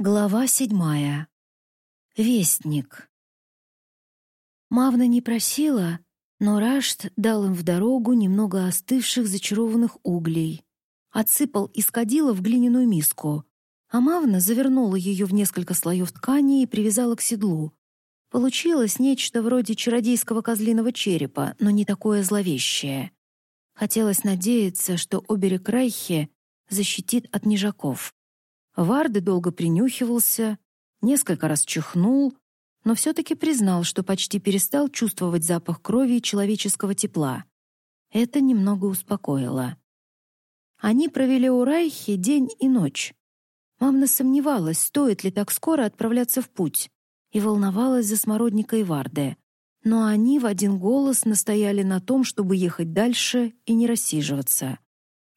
Глава седьмая. Вестник. Мавна не просила, но Рашт дал им в дорогу немного остывших зачарованных углей. Отсыпал из кадила в глиняную миску, а Мавна завернула ее в несколько слоев ткани и привязала к седлу. Получилось нечто вроде чародейского козлиного черепа, но не такое зловещее. Хотелось надеяться, что оберег Райхе защитит от нежаков. Варды долго принюхивался, несколько раз чихнул, но все-таки признал, что почти перестал чувствовать запах крови и человеческого тепла. Это немного успокоило. Они провели у Райхи день и ночь. Мамна сомневалась, стоит ли так скоро отправляться в путь, и волновалась за Смородника и Варды. Но они в один голос настояли на том, чтобы ехать дальше и не рассиживаться.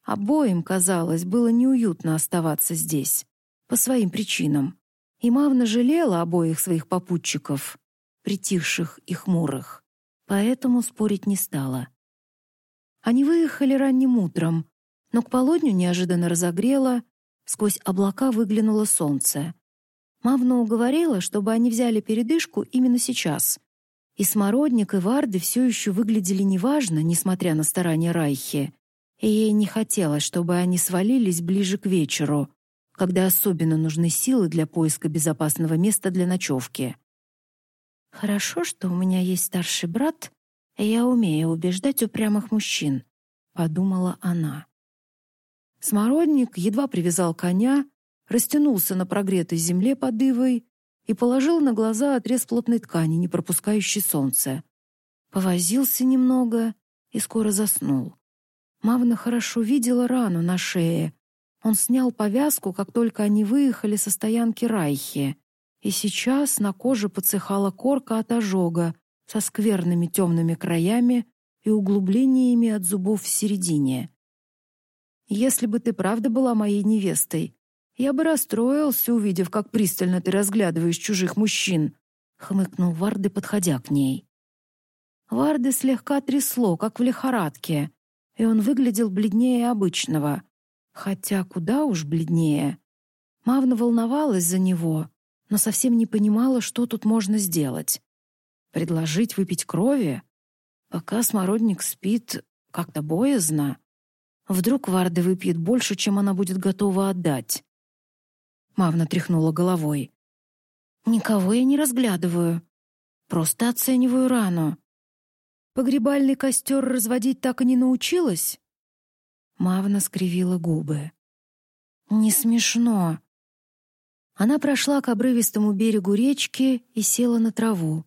Обоим, казалось, было неуютно оставаться здесь по своим причинам. И Мавна жалела обоих своих попутчиков, притихших и хмурых, поэтому спорить не стала. Они выехали ранним утром, но к полудню неожиданно разогрело, сквозь облака выглянуло солнце. Мавна уговорила, чтобы они взяли передышку именно сейчас. И Смородник, и Варды все еще выглядели неважно, несмотря на старания Райхи, и ей не хотелось, чтобы они свалились ближе к вечеру, когда особенно нужны силы для поиска безопасного места для ночевки. Хорошо, что у меня есть старший брат, и я умею убеждать упрямых мужчин, подумала она. Смородник едва привязал коня, растянулся на прогретой земле под ивой и положил на глаза отрез плотной ткани, не пропускающей солнце. Повозился немного и скоро заснул. Мавна хорошо видела рану на шее, он снял повязку, как только они выехали со стоянки Райхи, и сейчас на коже подсыхала корка от ожога со скверными темными краями и углублениями от зубов в середине. «Если бы ты правда была моей невестой, я бы расстроился, увидев, как пристально ты разглядываешь чужих мужчин», — хмыкнул Варды, подходя к ней. Варды слегка трясло, как в лихорадке, и он выглядел бледнее обычного — Хотя куда уж бледнее. Мавна волновалась за него, но совсем не понимала, что тут можно сделать. Предложить выпить крови? Пока смородник спит, как-то боязно. Вдруг Варда выпьет больше, чем она будет готова отдать. Мавна тряхнула головой. «Никого я не разглядываю. Просто оцениваю рану. Погребальный костер разводить так и не научилась?» Мавна скривила губы. «Не смешно». Она прошла к обрывистому берегу речки и села на траву.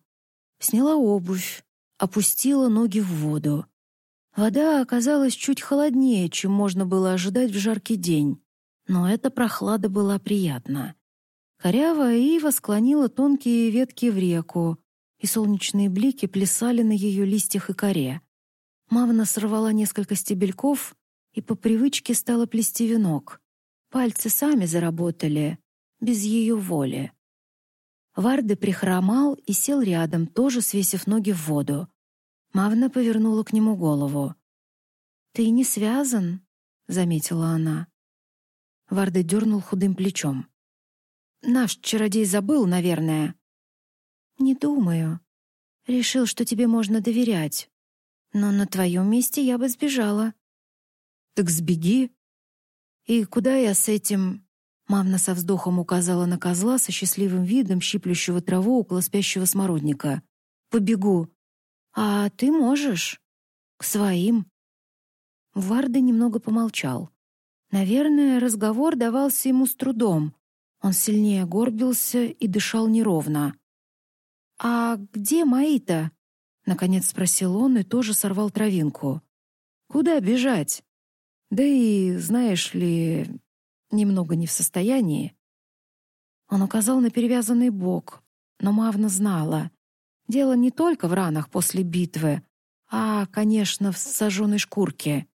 Сняла обувь, опустила ноги в воду. Вода оказалась чуть холоднее, чем можно было ожидать в жаркий день, но эта прохлада была приятна. Корявая ива склонила тонкие ветки в реку, и солнечные блики плясали на ее листьях и коре. Мавна сорвала несколько стебельков и по привычке стала плести венок. Пальцы сами заработали, без ее воли. Варды прихромал и сел рядом, тоже свесив ноги в воду. Мавна повернула к нему голову. «Ты не связан?» — заметила она. Варды дернул худым плечом. «Наш чародей забыл, наверное». «Не думаю. Решил, что тебе можно доверять. Но на твоем месте я бы сбежала. Так сбеги. И куда я с этим? Мавна со вздохом указала на козла со счастливым видом, щиплющего траву около спящего смородника. Побегу. А ты можешь? К своим. Варда немного помолчал. Наверное, разговор давался ему с трудом. Он сильнее горбился и дышал неровно. «А где мои-то?» — наконец спросил он и тоже сорвал травинку. «Куда бежать? Да и, знаешь ли, немного не в состоянии. Он указал на перевязанный бок, но Мавна знала. Дело не только в ранах после битвы, а, конечно, в сожженной шкурке.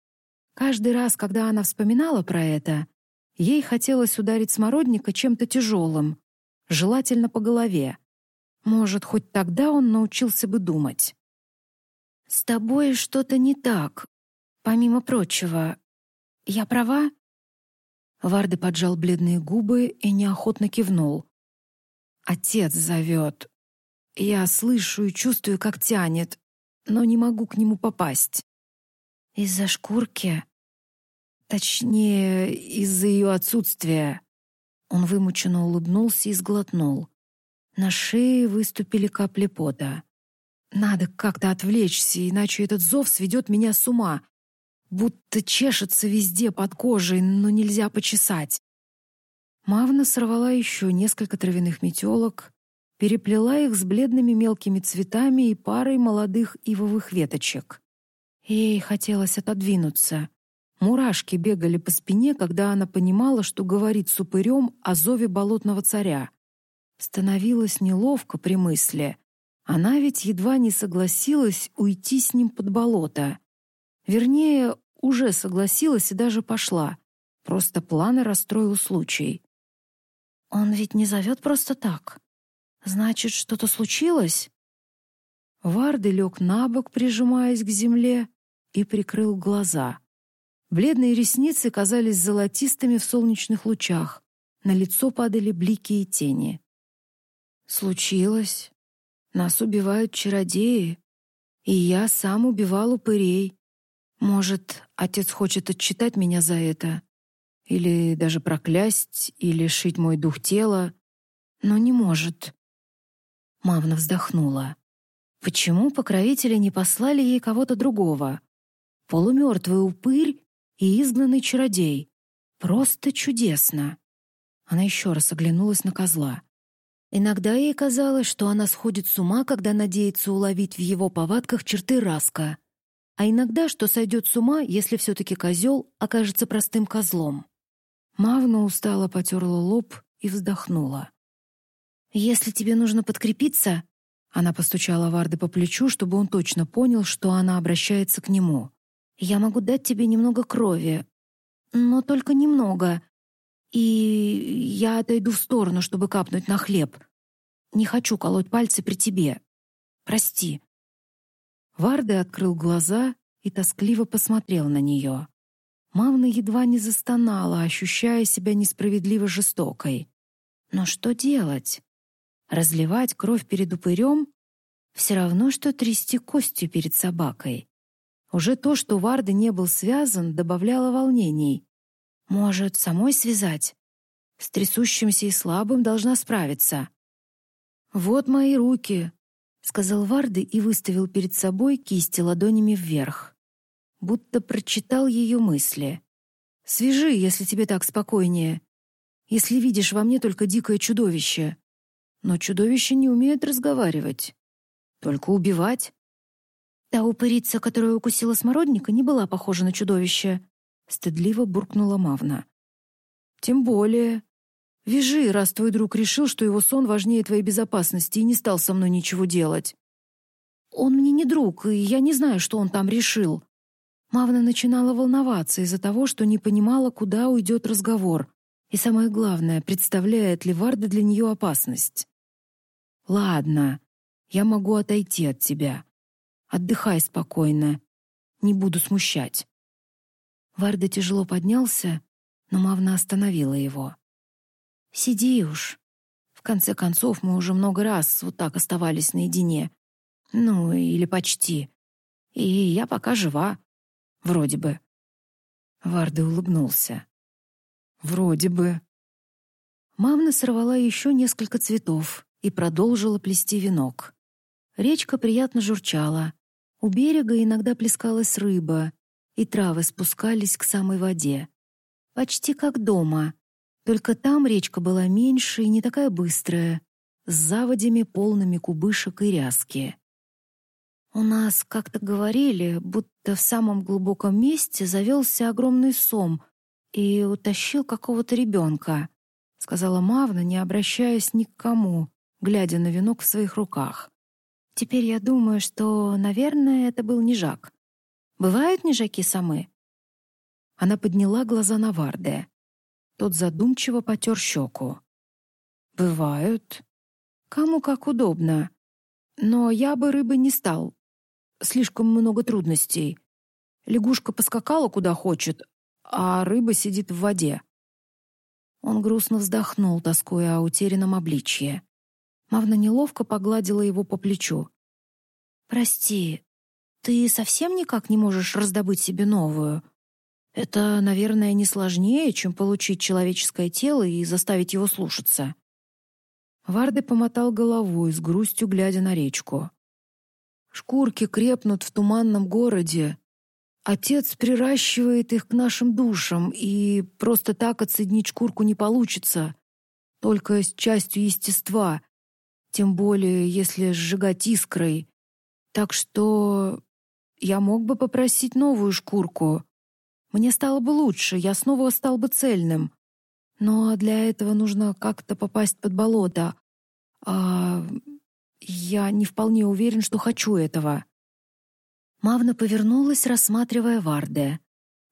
Каждый раз, когда она вспоминала про это, ей хотелось ударить смородника чем-то тяжелым, желательно по голове. Может, хоть тогда он научился бы думать. «С тобой что-то не так, помимо прочего. Я права? Варды поджал бледные губы и неохотно кивнул. «Отец зовет. Я слышу и чувствую, как тянет, но не могу к нему попасть». «Из-за шкурки?» «Точнее, из-за ее отсутствия». Он вымученно улыбнулся и сглотнул. На шее выступили капли пота. «Надо как-то отвлечься, иначе этот зов сведет меня с ума будто чешется везде под кожей, но нельзя почесать. Мавна сорвала еще несколько травяных метелок, переплела их с бледными мелкими цветами и парой молодых ивовых веточек. Ей хотелось отодвинуться. Мурашки бегали по спине, когда она понимала, что говорит с упырем о зове болотного царя. Становилось неловко при мысли. Она ведь едва не согласилась уйти с ним под болото. Вернее, уже согласилась и даже пошла. Просто планы расстроил случай. Он ведь не зовет просто так. Значит, что-то случилось? Варды лег на бок, прижимаясь к земле, и прикрыл глаза. Бледные ресницы казались золотистыми в солнечных лучах. На лицо падали блики и тени. Случилось. Нас убивают чародеи, и я сам убивал упырей. Может, отец хочет отчитать меня за это? Или даже проклясть, или лишить мой дух тела? Но не может. Мавна вздохнула. Почему покровители не послали ей кого-то другого? Полумертвый упырь и изгнанный чародей. Просто чудесно. Она еще раз оглянулась на козла. Иногда ей казалось, что она сходит с ума, когда надеется уловить в его повадках черты Раска — а иногда что сойдет с ума, если все-таки козел окажется простым козлом. Мавна устало потерла лоб и вздохнула. «Если тебе нужно подкрепиться...» Она постучала Варды по плечу, чтобы он точно понял, что она обращается к нему. «Я могу дать тебе немного крови, но только немного. И я отойду в сторону, чтобы капнуть на хлеб. Не хочу колоть пальцы при тебе. Прости». Варды открыл глаза и тоскливо посмотрел на нее. Мавна едва не застонала, ощущая себя несправедливо жестокой. Но что делать? Разливать кровь перед упырем? Все равно, что трясти костью перед собакой. Уже то, что Варды не был связан, добавляло волнений. Может, самой связать? С трясущимся и слабым должна справиться. «Вот мои руки, — сказал Варды и выставил перед собой кисти ладонями вверх. Будто прочитал ее мысли. «Свяжи, если тебе так спокойнее. Если видишь во мне только дикое чудовище. Но чудовища не умеют разговаривать. Только убивать». Та упырица, которая укусила смородника, не была похожа на чудовище. Стыдливо буркнула Мавна. «Тем более. Вяжи, раз твой друг решил, что его сон важнее твоей безопасности и не стал со мной ничего делать. Он мне не друг, и я не знаю, что он там решил. Мавна начинала волноваться из-за того, что не понимала, куда уйдет разговор. И самое главное, представляет ли Варда для нее опасность. «Ладно, я могу отойти от тебя. Отдыхай спокойно. Не буду смущать». Варда тяжело поднялся, но Мавна остановила его. Сиди уж. В конце концов, мы уже много раз вот так оставались наедине. Ну, или почти. И я пока жива. Вроде бы. Варда улыбнулся. Вроде бы. Мамна сорвала еще несколько цветов и продолжила плести венок. Речка приятно журчала. У берега иногда плескалась рыба, и травы спускались к самой воде. Почти как дома, только там речка была меньше и не такая быстрая, с заводями, полными кубышек и ряски. У нас как-то говорили, будто в самом глубоком месте завелся огромный сом и утащил какого-то ребенка, сказала Мавна, не обращаясь ни к кому, глядя на венок в своих руках. Теперь я думаю, что, наверное, это был нежак. Бывают нежаки самы? Она подняла глаза на Варде. Тот задумчиво потер щеку. «Бывают. Кому как удобно. Но я бы рыбы не стал. Слишком много трудностей. Лягушка поскакала куда хочет, а рыба сидит в воде. Он грустно вздохнул, тоскуя о утерянном обличье. Мавна неловко погладила его по плечу. «Прости, ты совсем никак не можешь раздобыть себе новую? Это, наверное, не сложнее, чем получить человеческое тело и заставить его слушаться». Варды помотал головой, с грустью глядя на речку. «Шкурки крепнут в туманном городе. Отец приращивает их к нашим душам, и просто так отсоединить шкурку не получится, только с частью естества, тем более если сжигать искрой. Так что я мог бы попросить новую шкурку. Мне стало бы лучше, я снова стал бы цельным. Но для этого нужно как-то попасть под болото. А я не вполне уверен, что хочу этого. Мавна повернулась, рассматривая Варде.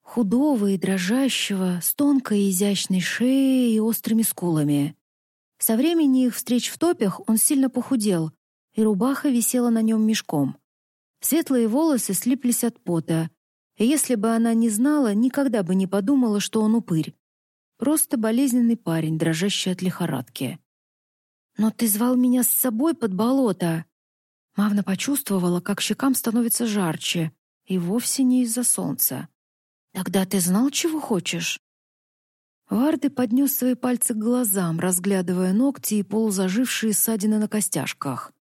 Худого и дрожащего, с тонкой изящной шеей и острыми скулами. Со времени их встреч в топях он сильно похудел, и рубаха висела на нем мешком. Светлые волосы слиплись от пота, если бы она не знала, никогда бы не подумала, что он упырь. Просто болезненный парень, дрожащий от лихорадки. «Но ты звал меня с собой под болото!» Мавна почувствовала, как щекам становится жарче, и вовсе не из-за солнца. «Тогда ты знал, чего хочешь?» Варды поднес свои пальцы к глазам, разглядывая ногти и полузажившие ссадины на костяшках.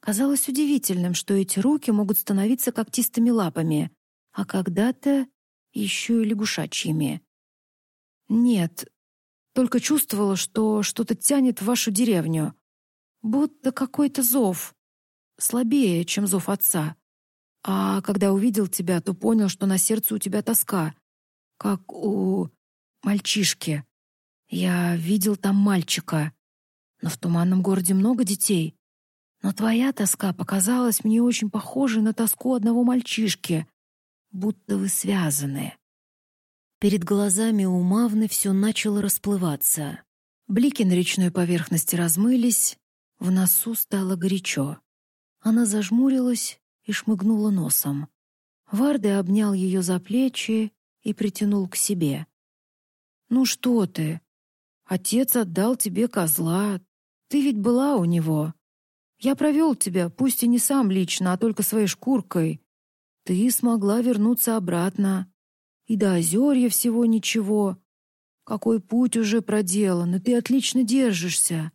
Казалось удивительным, что эти руки могут становиться когтистыми лапами, а когда-то еще и лягушачьими. Нет, только чувствовала, что что-то тянет в вашу деревню. Будто какой-то зов. Слабее, чем зов отца. А когда увидел тебя, то понял, что на сердце у тебя тоска. Как у мальчишки. Я видел там мальчика. Но в туманном городе много детей. Но твоя тоска показалась мне очень похожей на тоску одного мальчишки. Будто вы связаны. Перед глазами у Мавны все начало расплываться. Блики на речной поверхности размылись, в носу стало горячо. Она зажмурилась и шмыгнула носом. Варды обнял ее за плечи и притянул к себе. «Ну что ты? Отец отдал тебе козла. Ты ведь была у него. Я провел тебя, пусть и не сам лично, а только своей шкуркой. Ты смогла вернуться обратно. И до Озерья всего ничего. Какой путь уже проделан, и ты отлично держишься.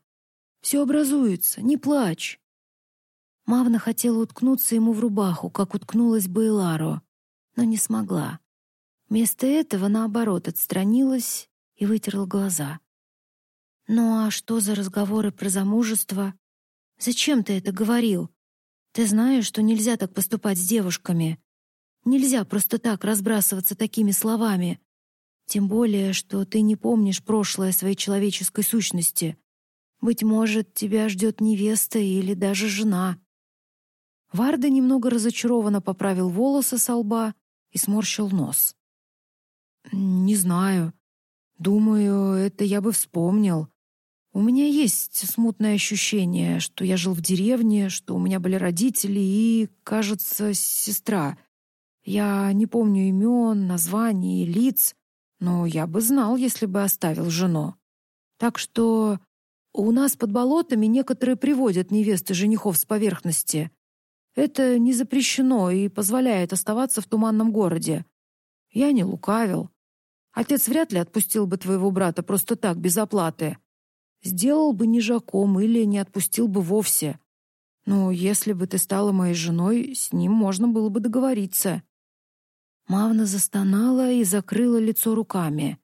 Все образуется, не плачь. Мавна хотела уткнуться ему в рубаху, как уткнулась бы Эларо, но не смогла. Вместо этого, наоборот, отстранилась и вытерла глаза. «Ну а что за разговоры про замужество? Зачем ты это говорил? Ты знаешь, что нельзя так поступать с девушками. Нельзя просто так разбрасываться такими словами. Тем более, что ты не помнишь прошлое своей человеческой сущности. Быть может, тебя ждет невеста или даже жена. Варда немного разочарованно поправил волосы со лба и сморщил нос. «Не знаю. Думаю, это я бы вспомнил. У меня есть смутное ощущение, что я жил в деревне, что у меня были родители и, кажется, сестра. Я не помню имен, названий, лиц, но я бы знал, если бы оставил жену. Так что у нас под болотами некоторые приводят невесты женихов с поверхности. Это не запрещено и позволяет оставаться в туманном городе. Я не лукавил. Отец вряд ли отпустил бы твоего брата просто так, без оплаты. Сделал бы нижаком или не отпустил бы вовсе. Но если бы ты стала моей женой, с ним можно было бы договориться. Мавна застонала и закрыла лицо руками.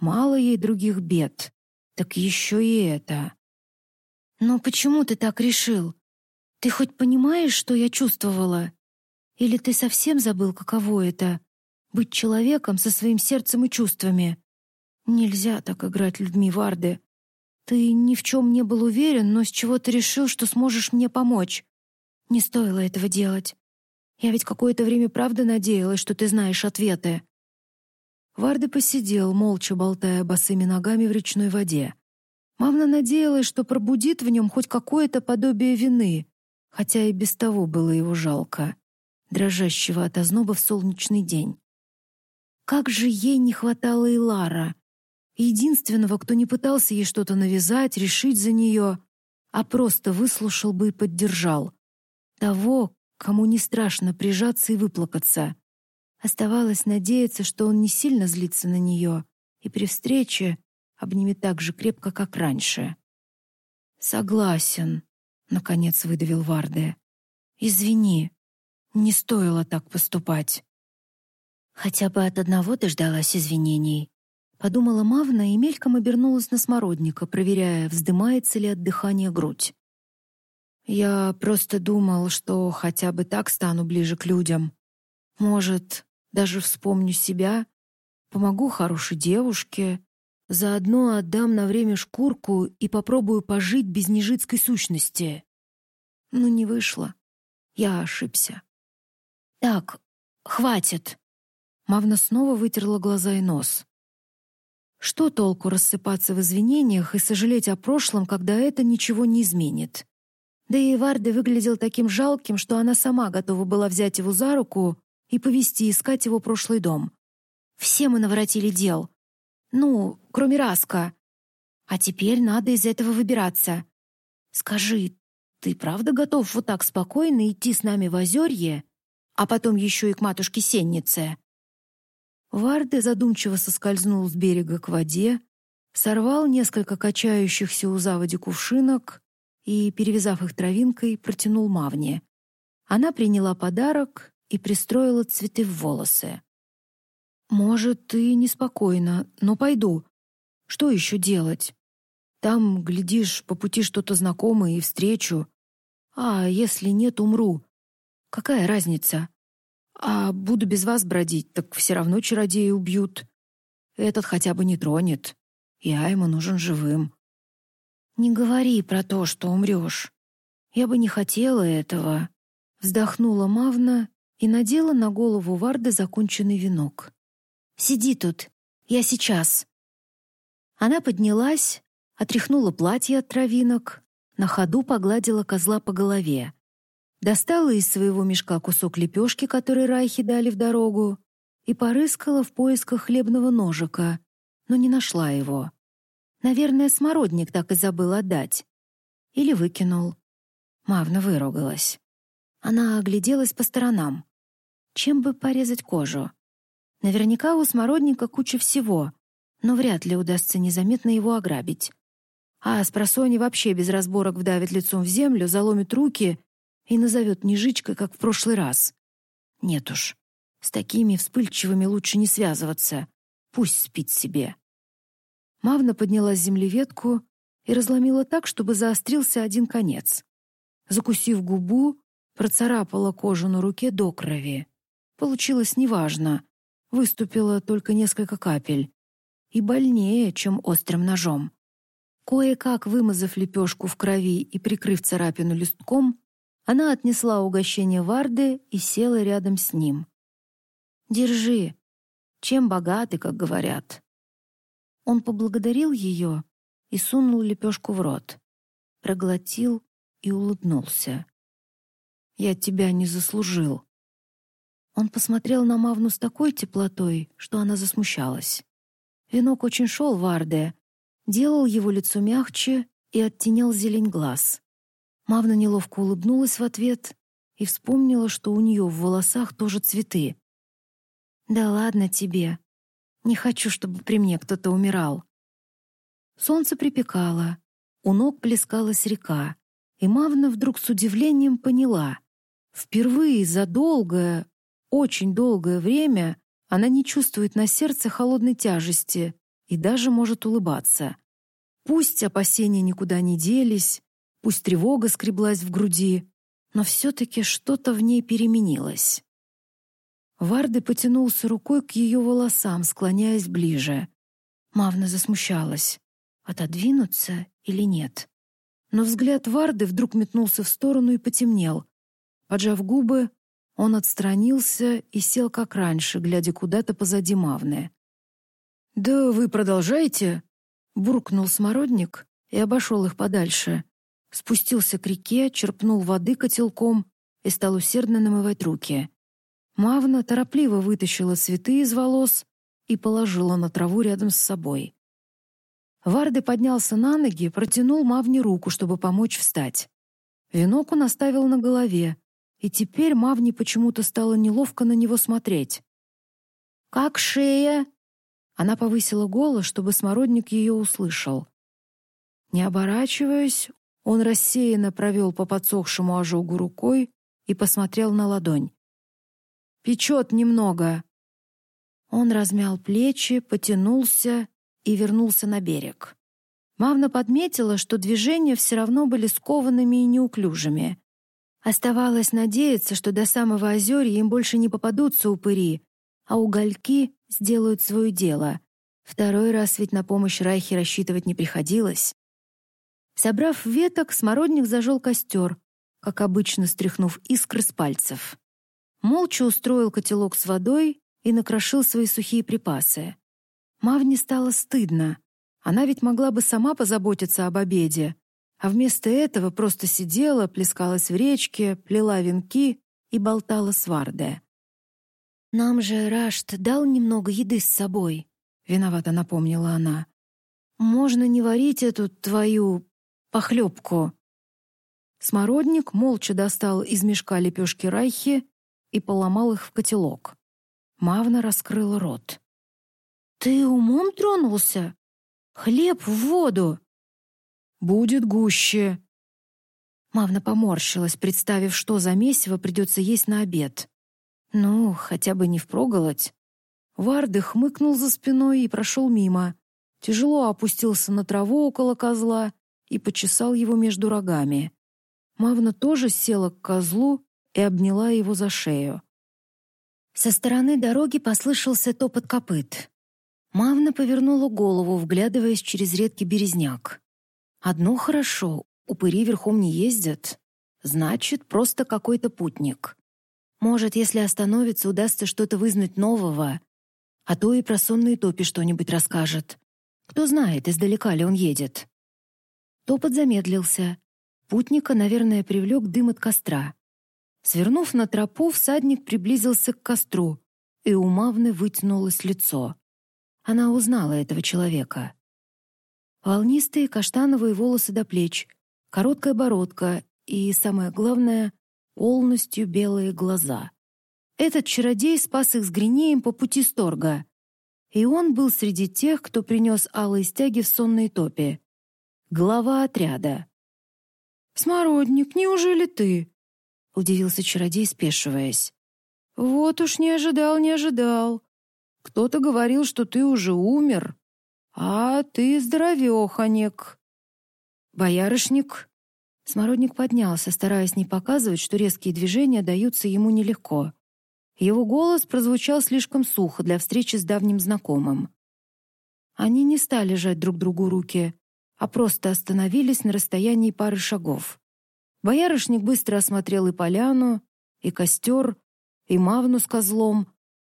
Мало ей других бед, так еще и это. «Но почему ты так решил? Ты хоть понимаешь, что я чувствовала? Или ты совсем забыл, каково это — быть человеком со своим сердцем и чувствами? Нельзя так играть людьми, Варды. Ты ни в чем не был уверен, но с чего ты решил, что сможешь мне помочь? Не стоило этого делать. Я ведь какое-то время правда надеялась, что ты знаешь ответы». Варды посидел, молча болтая босыми ногами в речной воде. Мамна надеялась, что пробудит в нем хоть какое-то подобие вины, хотя и без того было его жалко, дрожащего от озноба в солнечный день. Как же ей не хватало и Лара! Единственного, кто не пытался ей что-то навязать, решить за нее, а просто выслушал бы и поддержал. Того, кому не страшно прижаться и выплакаться. Оставалось надеяться, что он не сильно злится на нее и при встрече обнимет так же крепко, как раньше. «Согласен», — наконец выдавил Варде. «Извини, не стоило так поступать». «Хотя бы от одного дождалась извинений», — подумала Мавна и мельком обернулась на смородника, проверяя, вздымается ли от дыхания грудь. «Я просто думал, что хотя бы так стану ближе к людям. Может, даже вспомню себя, помогу хорошей девушке, заодно отдам на время шкурку и попробую пожить без нежитской сущности. Но не вышло. Я ошибся. Так, хватит. Мавна снова вытерла глаза и нос. Что толку рассыпаться в извинениях и сожалеть о прошлом, когда это ничего не изменит? Да и Варде выглядел таким жалким, что она сама готова была взять его за руку и повести искать его прошлый дом. Все мы наворотили дел. Ну, кроме Раска. А теперь надо из этого выбираться. Скажи, ты правда готов вот так спокойно идти с нами в озерье, а потом еще и к матушке Сеннице?» Варде задумчиво соскользнул с берега к воде, сорвал несколько качающихся у заводи кувшинок и, перевязав их травинкой, протянул Мавне. Она приняла подарок и пристроила цветы в волосы. «Может, ты неспокойна, но пойду. Что еще делать? Там, глядишь, по пути что-то знакомое и встречу. А если нет, умру. Какая разница? А буду без вас бродить, так все равно чародеи убьют. Этот хотя бы не тронет. Я ему нужен живым». «Не говори про то, что умрешь. Я бы не хотела этого», — вздохнула Мавна и надела на голову Варды законченный венок. «Сиди тут, я сейчас». Она поднялась, отряхнула платье от травинок, на ходу погладила козла по голове, достала из своего мешка кусок лепешки, который Райхи дали в дорогу, и порыскала в поисках хлебного ножика, но не нашла его. Наверное, смородник так и забыл отдать. Или выкинул. Мавна выругалась. Она огляделась по сторонам. Чем бы порезать кожу? Наверняка у смородника куча всего, но вряд ли удастся незаметно его ограбить. А спросони вообще без разборок вдавит лицом в землю, заломит руки и назовет нежичкой, как в прошлый раз. Нет уж, с такими вспыльчивыми лучше не связываться. Пусть спит себе. Мавна подняла с земли ветку и разломила так, чтобы заострился один конец. Закусив губу, процарапала кожу на руке до крови. Получилось неважно. Выступило только несколько капель. И больнее, чем острым ножом. Кое-как вымазав лепешку в крови и прикрыв царапину листком, она отнесла угощение Варде и села рядом с ним. «Держи. Чем богаты, как говорят». Он поблагодарил ее и сунул лепешку в рот. Проглотил и улыбнулся. «Я тебя не заслужил», он посмотрел на Мавну с такой теплотой, что она засмущалась. Венок очень шел в Арде, делал его лицо мягче и оттенял зелень глаз. Мавна неловко улыбнулась в ответ и вспомнила, что у нее в волосах тоже цветы. «Да ладно тебе. Не хочу, чтобы при мне кто-то умирал». Солнце припекало, у ног плескалась река, и Мавна вдруг с удивлением поняла. Впервые за долгое, очень долгое время она не чувствует на сердце холодной тяжести и даже может улыбаться. Пусть опасения никуда не делись, пусть тревога скреблась в груди, но все-таки что-то в ней переменилось. Варды потянулся рукой к ее волосам, склоняясь ближе. Мавна засмущалась. Отодвинуться или нет? Но взгляд Варды вдруг метнулся в сторону и потемнел. Поджав губы, он отстранился и сел как раньше, глядя куда-то позади Мавны. «Да вы продолжаете?» — буркнул смородник и обошел их подальше. Спустился к реке, черпнул воды котелком и стал усердно намывать руки. Мавна торопливо вытащила цветы из волос и положила на траву рядом с собой. Варды поднялся на ноги, протянул Мавне руку, чтобы помочь встать. Венок он оставил на голове, и теперь Мавне почему-то стало неловко на него смотреть. «Как шея?» Она повысила голос, чтобы смородник ее услышал. Не оборачиваясь, он рассеянно провел по подсохшему ожогу рукой и посмотрел на ладонь. «Печет немного». Он размял плечи, потянулся и вернулся на берег. Мавна подметила, что движения все равно были скованными и неуклюжими. Оставалось надеяться, что до самого озерья им больше не попадутся упыри, а угольки сделают свое дело. Второй раз ведь на помощь Райхе рассчитывать не приходилось. Собрав веток, смородник зажег костер, как обычно стряхнув искры с пальцев. Молча устроил котелок с водой и накрошил свои сухие припасы. Мавне стало стыдно. Она ведь могла бы сама позаботиться об обеде, а вместо этого просто сидела, плескалась в речке, плела венки и болтала с Варде. «Нам же Рашт дал немного еды с собой», — виновато напомнила она. «Можно не варить эту твою похлебку». Смородник молча достал из мешка лепешки райхи и поломал их в котелок. Мавна раскрыла рот. «Ты умом тронулся? Хлеб в воду!» «Будет гуще!» Мавна поморщилась, представив, что за месиво придется есть на обед. «Ну, хотя бы не впроголодь». Варды хмыкнул за спиной и прошел мимо. Тяжело опустился на траву около козла и почесал его между рогами. Мавна тоже села к козлу и обняла его за шею. Со стороны дороги послышался топот копыт. Мавна повернула голову, вглядываясь через редкий березняк. Одно хорошо, упыри верхом не ездят. Значит, просто какой-то путник. Может, если остановится, удастся что-то вызнать нового. А то и про сонные топи что-нибудь расскажет. Кто знает, издалека ли он едет. Топот замедлился. Путника, наверное, привлек дым от костра. Свернув на тропу, всадник приблизился к костру, и у Мавны вытянулось лицо. Она узнала этого человека. Волнистые каштановые волосы до плеч, короткая бородка и, самое главное, полностью белые глаза. Этот чародей спас их с Гринеем по пути Сторга. И он был среди тех, кто принес алые стяги в сонной топе. Глава отряда. «Смородник, неужели ты?» — удивился чародей, спешиваясь. «Вот уж не ожидал, не ожидал. Кто-то говорил, что ты уже умер, а ты здоровеханек. Боярышник. Смородник поднялся, стараясь не показывать, что резкие движения даются ему нелегко. Его голос прозвучал слишком сухо для встречи с давним знакомым. Они не стали жать друг другу руки, а просто остановились на расстоянии пары шагов. Боярышник быстро осмотрел и поляну, и костер, и мавну с козлом,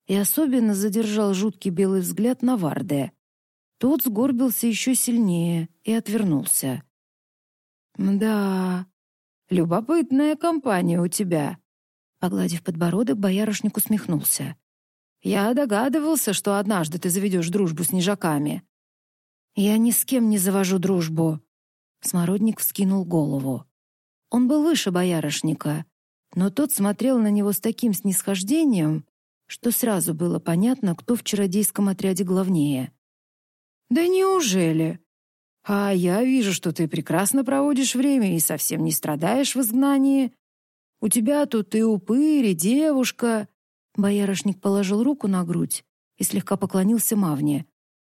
и особенно задержал жуткий белый взгляд на Варде. Тот сгорбился еще сильнее и отвернулся. «Да, любопытная компания у тебя», — погладив подбородок, боярышник усмехнулся. «Я догадывался, что однажды ты заведешь дружбу с нежаками». «Я ни с кем не завожу дружбу», — Смородник вскинул голову. Он был выше боярышника, но тот смотрел на него с таким снисхождением, что сразу было понятно, кто в чародейском отряде главнее. «Да неужели? А я вижу, что ты прекрасно проводишь время и совсем не страдаешь в изгнании. У тебя тут и упырь, и девушка». Боярышник положил руку на грудь и слегка поклонился Мавне.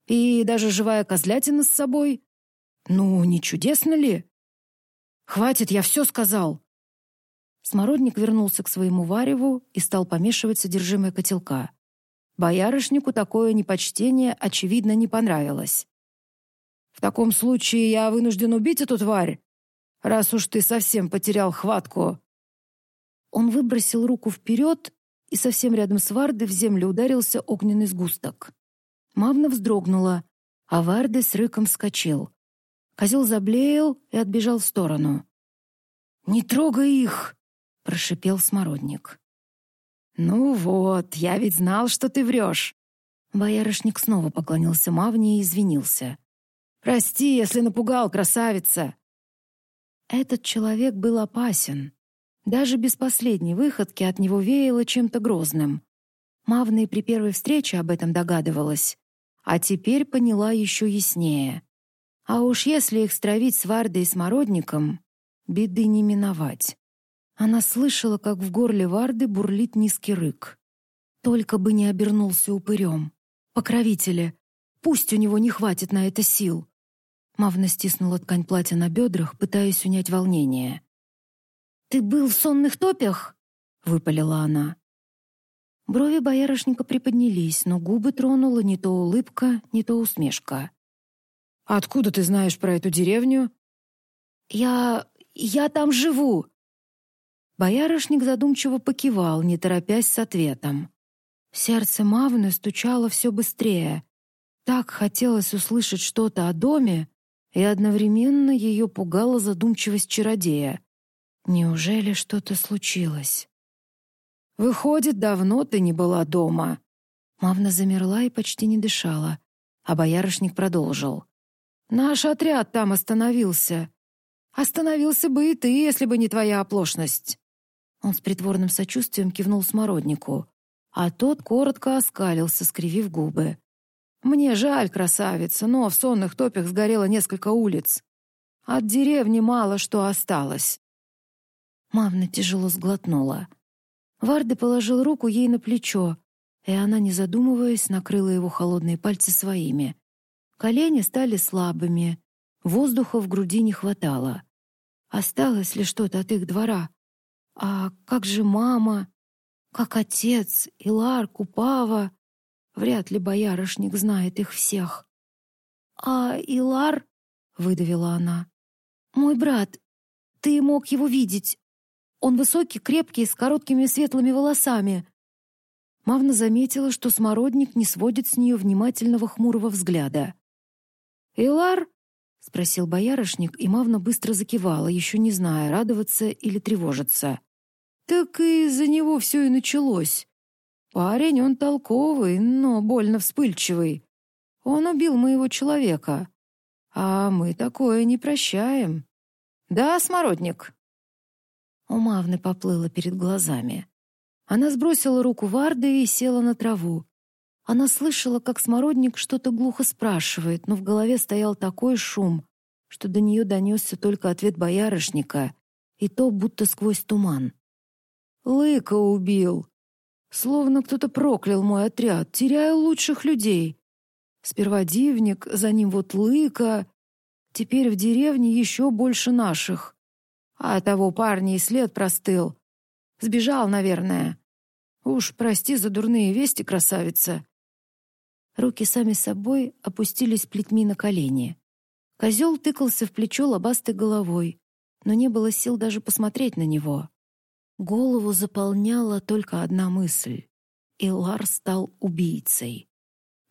«И даже живая козлятина с собой. Ну, не чудесно ли?» «Хватит, я все сказал!» Смородник вернулся к своему вареву и стал помешивать содержимое котелка. Боярышнику такое непочтение, очевидно, не понравилось. «В таком случае я вынужден убить эту тварь, раз уж ты совсем потерял хватку». Он выбросил руку вперед, и совсем рядом с Вардой в землю ударился огненный сгусток. Мавна вздрогнула, а Варды с рыком вскочил. Козел заблеял и отбежал в сторону. «Не трогай их!» прошипел смородник. «Ну вот, я ведь знал, что ты врешь!» Боярышник снова поклонился Мавне и извинился. «Прости, если напугал, красавица!» Этот человек был опасен. Даже без последней выходки от него веяло чем-то грозным. Мавна и при первой встрече об этом догадывалась, а теперь поняла еще яснее. А уж если их стравить с Вардой и Смородником, беды не миновать. Она слышала, как в горле Варды бурлит низкий рык. Только бы не обернулся упырем. Покровители, пусть у него не хватит на это сил. Мавна стиснула ткань платья на бедрах, пытаясь унять волнение. «Ты был в сонных топях?» — выпалила она. Брови боярышника приподнялись, но губы тронула не то улыбка, не то усмешка. «Откуда ты знаешь про эту деревню?» «Я... я там живу!» Боярышник задумчиво покивал, не торопясь с ответом. Сердце Мавны стучало все быстрее. Так хотелось услышать что-то о доме, и одновременно ее пугала задумчивость чародея. Неужели что-то случилось? Выходит, давно ты не была дома. Мавна замерла и почти не дышала, а боярышник продолжил. Наш отряд там остановился. Остановился бы и ты, если бы не твоя оплошность. Он с притворным сочувствием кивнул смороднику, а тот коротко оскалился, скривив губы. Мне жаль, красавица, но в сонных топях сгорело несколько улиц. От деревни мало что осталось. Мавна тяжело сглотнула. Варды положил руку ей на плечо, и она, не задумываясь, накрыла его холодные пальцы своими. Колени стали слабыми, воздуха в груди не хватало. Осталось ли что-то от их двора? А как же мама? Как отец, Илар, Купава? Вряд ли боярышник знает их всех. «А Илар?» — выдавила она. «Мой брат. Ты мог его видеть. Он высокий, крепкий, с короткими светлыми волосами. Мавна заметила, что смородник не сводит с нее внимательного хмурого взгляда. «Илар?» — спросил боярышник, и Мавна быстро закивала, еще не зная, радоваться или тревожиться. «Так и из-за него все и началось. Парень он толковый, но больно вспыльчивый. Он убил моего человека. А мы такое не прощаем. Да, смородник?» У Мавны поплыло перед глазами. Она сбросила руку Варды и села на траву. Она слышала, как смородник что-то глухо спрашивает, но в голове стоял такой шум, что до нее донесся только ответ боярышника, и то будто сквозь туман. «Лыка убил! Словно кто-то проклял мой отряд, теряю лучших людей. Сперва дивник, за ним вот Лыка, теперь в деревне еще больше наших. А того парня и след простыл. Сбежал, наверное. Уж прости за дурные вести, красавица. Руки сами собой опустились плетьми на колени. Козел тыкался в плечо лобастой головой, но не было сил даже посмотреть на него. Голову заполняла только одна мысль. Илар стал убийцей.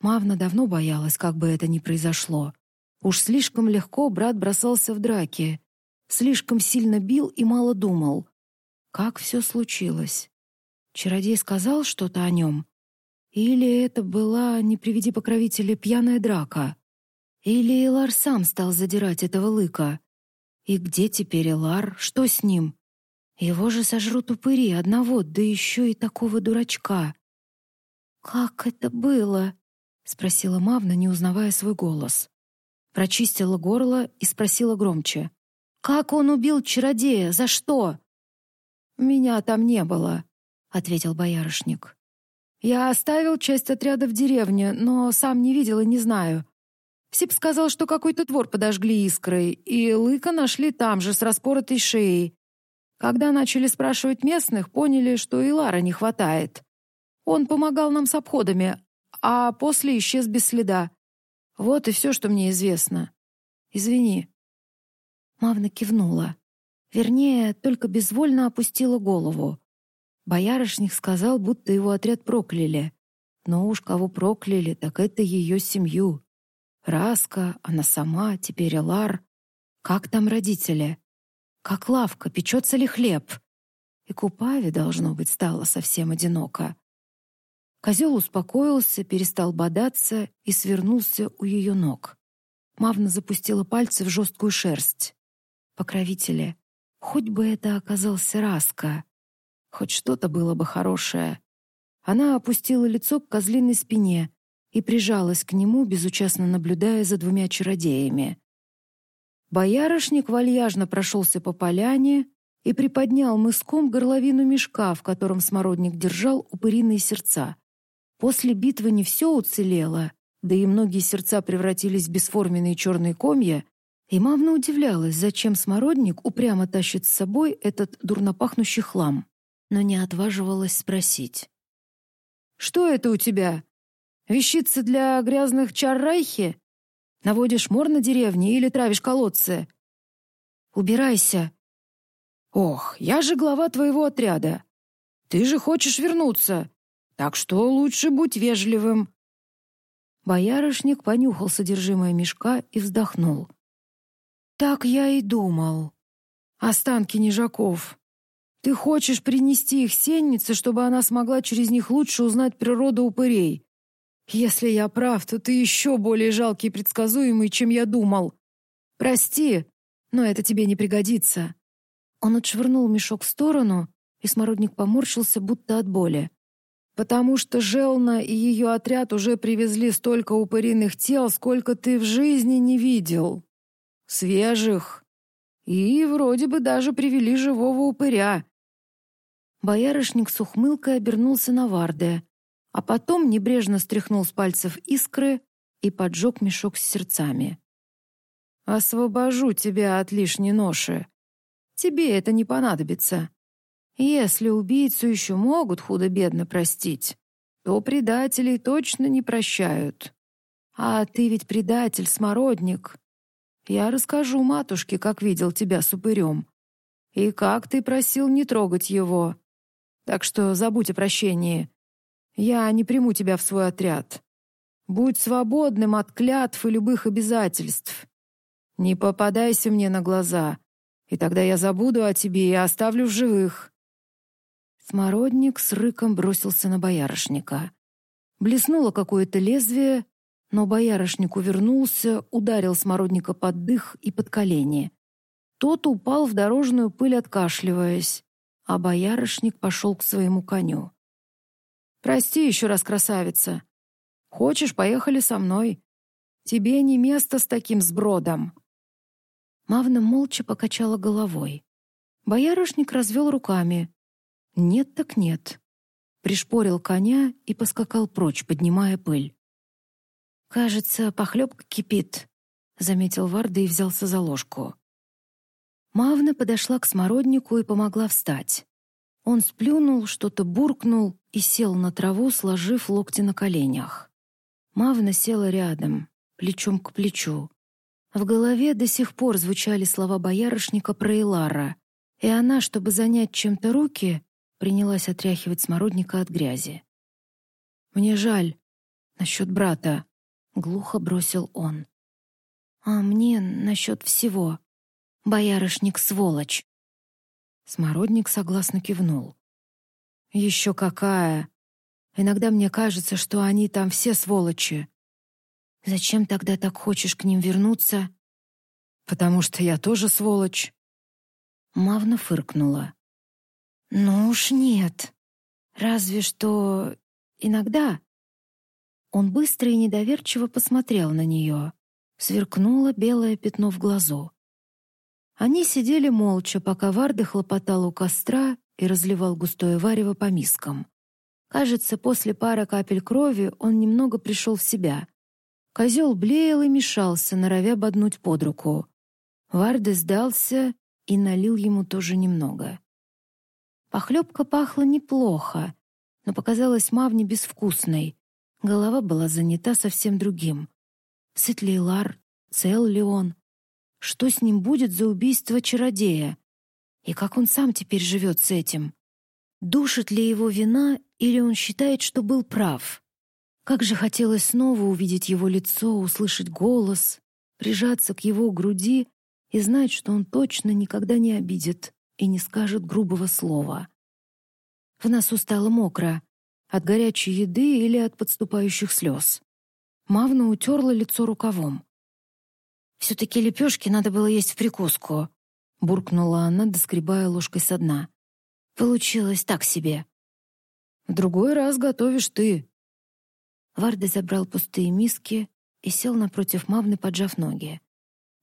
Мавна давно боялась, как бы это ни произошло. Уж слишком легко брат бросался в драки, Слишком сильно бил и мало думал. Как все случилось? Чародей сказал что-то о нем? Или это была, не приведи покровителя, пьяная драка? Или Элар сам стал задирать этого лыка? И где теперь Элар? Что с ним? Его же сожрут упыри одного, да еще и такого дурачка. «Как это было?» — спросила Мавна, не узнавая свой голос. Прочистила горло и спросила громче. Как он убил чародея? За что? Меня там не было, ответил боярышник. Я оставил часть отряда в деревне, но сам не видел и не знаю. Сип сказал, что какой-то двор подожгли искрой, и лыка нашли там же с распоротой шеей. Когда начали спрашивать местных, поняли, что и Лара не хватает. Он помогал нам с обходами, а после исчез без следа. Вот и все, что мне известно. Извини. Мавна кивнула. Вернее, только безвольно опустила голову. Боярышник сказал, будто его отряд прокляли. Но уж кого прокляли, так это ее семью. Раска, она сама, теперь Элар. Как там родители? Как лавка, печется ли хлеб? И Купаве, должно быть, стало совсем одиноко. Козел успокоился, перестал бодаться и свернулся у ее ног. Мавна запустила пальцы в жесткую шерсть. Покровители, хоть бы это оказался Раска. Хоть что-то было бы хорошее. Она опустила лицо к козлиной спине и прижалась к нему, безучастно наблюдая за двумя чародеями. Боярышник вальяжно прошелся по поляне и приподнял мыском горловину мешка, в котором смородник держал упыриные сердца. После битвы не все уцелело, да и многие сердца превратились в бесформенные черные комья, и мамна удивлялась, зачем смородник упрямо тащит с собой этот дурнопахнущий хлам, но не отваживалась спросить. «Что это у тебя? Вещицы для грязных чар Райхи? Наводишь мор на деревне или травишь колодцы?» «Убирайся!» «Ох, я же глава твоего отряда. Ты же хочешь вернуться, так что лучше будь вежливым». Боярышник понюхал содержимое мешка и вздохнул. «Так я и думал. Останки нежаков. Ты хочешь принести их сеннице, чтобы она смогла через них лучше узнать природу упырей. Если я прав, то ты еще более жалкий и предсказуемый, чем я думал. Прости, но это тебе не пригодится». Он отшвырнул мешок в сторону, и смородник поморщился, будто от боли. «Потому что Желна и ее отряд уже привезли столько упыриных тел, сколько ты в жизни не видел. Свежих. И вроде бы даже привели живого упыря». Боярышник с ухмылкой обернулся на Варде, а потом небрежно стряхнул с пальцев искры и поджег мешок с сердцами. «Освобожу тебя от лишней ноши. Тебе это не понадобится. Если убийцу еще могут худо-бедно простить, то предателей точно не прощают. А ты ведь предатель, смородник. Я расскажу матушке, как видел тебя с упырем. И как ты просил не трогать его. Так что забудь о прощении. Я не приму тебя в свой отряд. Будь свободным от клятв и любых обязательств. Не попадайся мне на глаза, и тогда я забуду о тебе и оставлю в живых». Смородник с рыком бросился на боярышника. Блеснуло какое-то лезвие, но боярышник увернулся, ударил смородника под дых и под колени. Тот упал в дорожную пыль, откашливаясь, а боярышник пошел к своему коню. Прости еще раз, красавица. Хочешь, поехали со мной. Тебе не место с таким сбродом. Мавна молча покачала головой. Боярышник развел руками. Нет так нет. Пришпорил коня и поскакал прочь, поднимая пыль. «Кажется, похлебка кипит», — заметил Варда и взялся за ложку. Мавна подошла к смороднику и помогла встать. Он сплюнул, что-то буркнул и сел на траву, сложив локти на коленях. Мавна села рядом, плечом к плечу. В голове до сих пор звучали слова боярышника про Илара, и она, чтобы занять чем-то руки, принялась отряхивать смородника от грязи. «Мне жаль. Насчет брата», — глухо бросил он. «А мне насчет всего. Боярышник — сволочь». Смородник согласно кивнул. «Еще какая! Иногда мне кажется, что они там все сволочи. Зачем тогда так хочешь к ним вернуться?» «Потому что я тоже сволочь». Мавна фыркнула. «Ну уж нет. Разве что иногда». Он быстро и недоверчиво посмотрел на нее. Сверкнуло белое пятно в глазу. Они сидели молча, пока Варды хлопотал у костра и разливал густое варево по мискам. Кажется, после пары капель крови он немного пришел в себя. Козел блеял и мешался, норовя боднуть под руку. Варды сдался и налил ему тоже немного. Похлебка пахла неплохо, но показалась Мавне безвкусной. Голова была занята совсем другим. Сыт ли Лар? Цел ли он? Что с ним будет за убийство чародея? И как он сам теперь живет с этим? Душит ли его вина, или он считает, что был прав? Как же хотелось снова увидеть его лицо, услышать голос, прижаться к его груди и знать, что он точно никогда не обидит и не скажет грубого слова. В носу стало мокро от горячей еды или от подступающих слез. Мавна утерла лицо рукавом. Все-таки лепешки надо было есть в прикуску», — буркнула она, доскребая ложкой со дна. «Получилось так себе». «В другой раз готовишь ты». Варда забрал пустые миски и сел напротив Мавны, поджав ноги.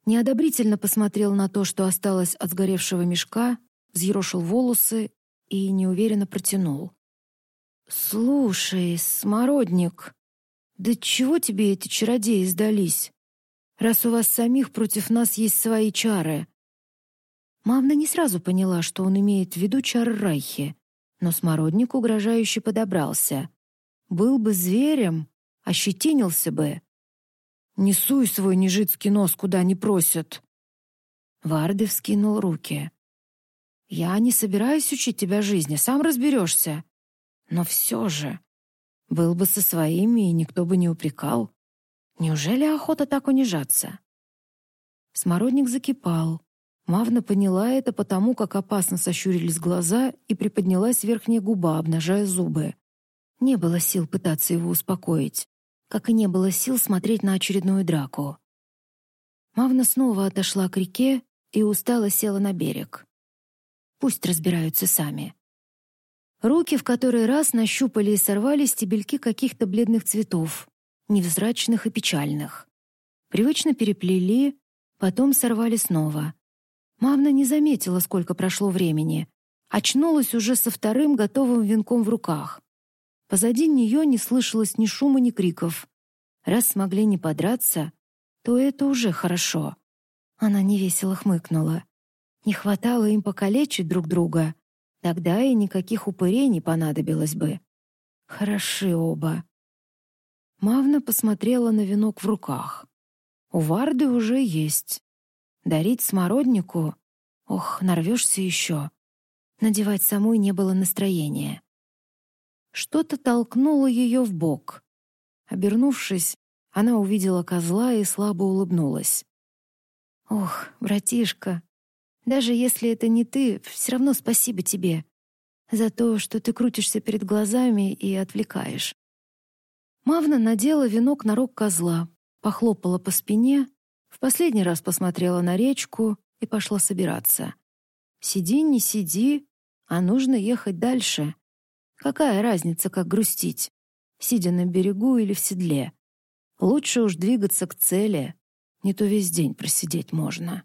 Неодобрительно посмотрел на то, что осталось от сгоревшего мешка, взъерошил волосы и неуверенно протянул. «Слушай, смородник, да чего тебе эти чародеи сдались? раз у вас самих против нас есть свои чары». Мавна не сразу поняла, что он имеет в виду чары Райхи, но смородник угрожающе подобрался. Был бы зверем, ощетинился бы. «Не суй свой нежитский нос, куда не просят!» Варды вскинул руки. «Я не собираюсь учить тебя жизни, сам разберешься. Но все же, был бы со своими, и никто бы не упрекал. Неужели охота так унижаться? Смородник закипал. Мавна поняла это потому, как опасно сощурились глаза и приподнялась верхняя губа, обнажая зубы. Не было сил пытаться его успокоить, как и не было сил смотреть на очередную драку. Мавна снова отошла к реке и устало села на берег. Пусть разбираются сами. Руки в который раз нащупали и сорвали стебельки каких-то бледных цветов, невзрачных и печальных. Привычно переплели, потом сорвали снова. Мамна не заметила, сколько прошло времени. Очнулась уже со вторым готовым венком в руках. Позади нее не слышалось ни шума, ни криков. Раз смогли не подраться, то это уже хорошо. Она невесело хмыкнула. Не хватало им покалечить друг друга. Тогда и никаких упырей не понадобилось бы. Хороши оба. Мавна посмотрела на венок в руках. У Варды уже есть. Дарить смороднику? Ох, нарвешься еще. Надевать самой не было настроения. Что-то толкнуло ее в бок. Обернувшись, она увидела козла и слабо улыбнулась. «Ох, братишка, даже если это не ты, все равно спасибо тебе за то, что ты крутишься перед глазами и отвлекаешь. Мавна надела венок на рог козла, похлопала по спине, в последний раз посмотрела на речку и пошла собираться. Сиди, не сиди, а нужно ехать дальше. Какая разница, как грустить, сидя на берегу или в седле? Лучше уж двигаться к цели, не то весь день просидеть можно.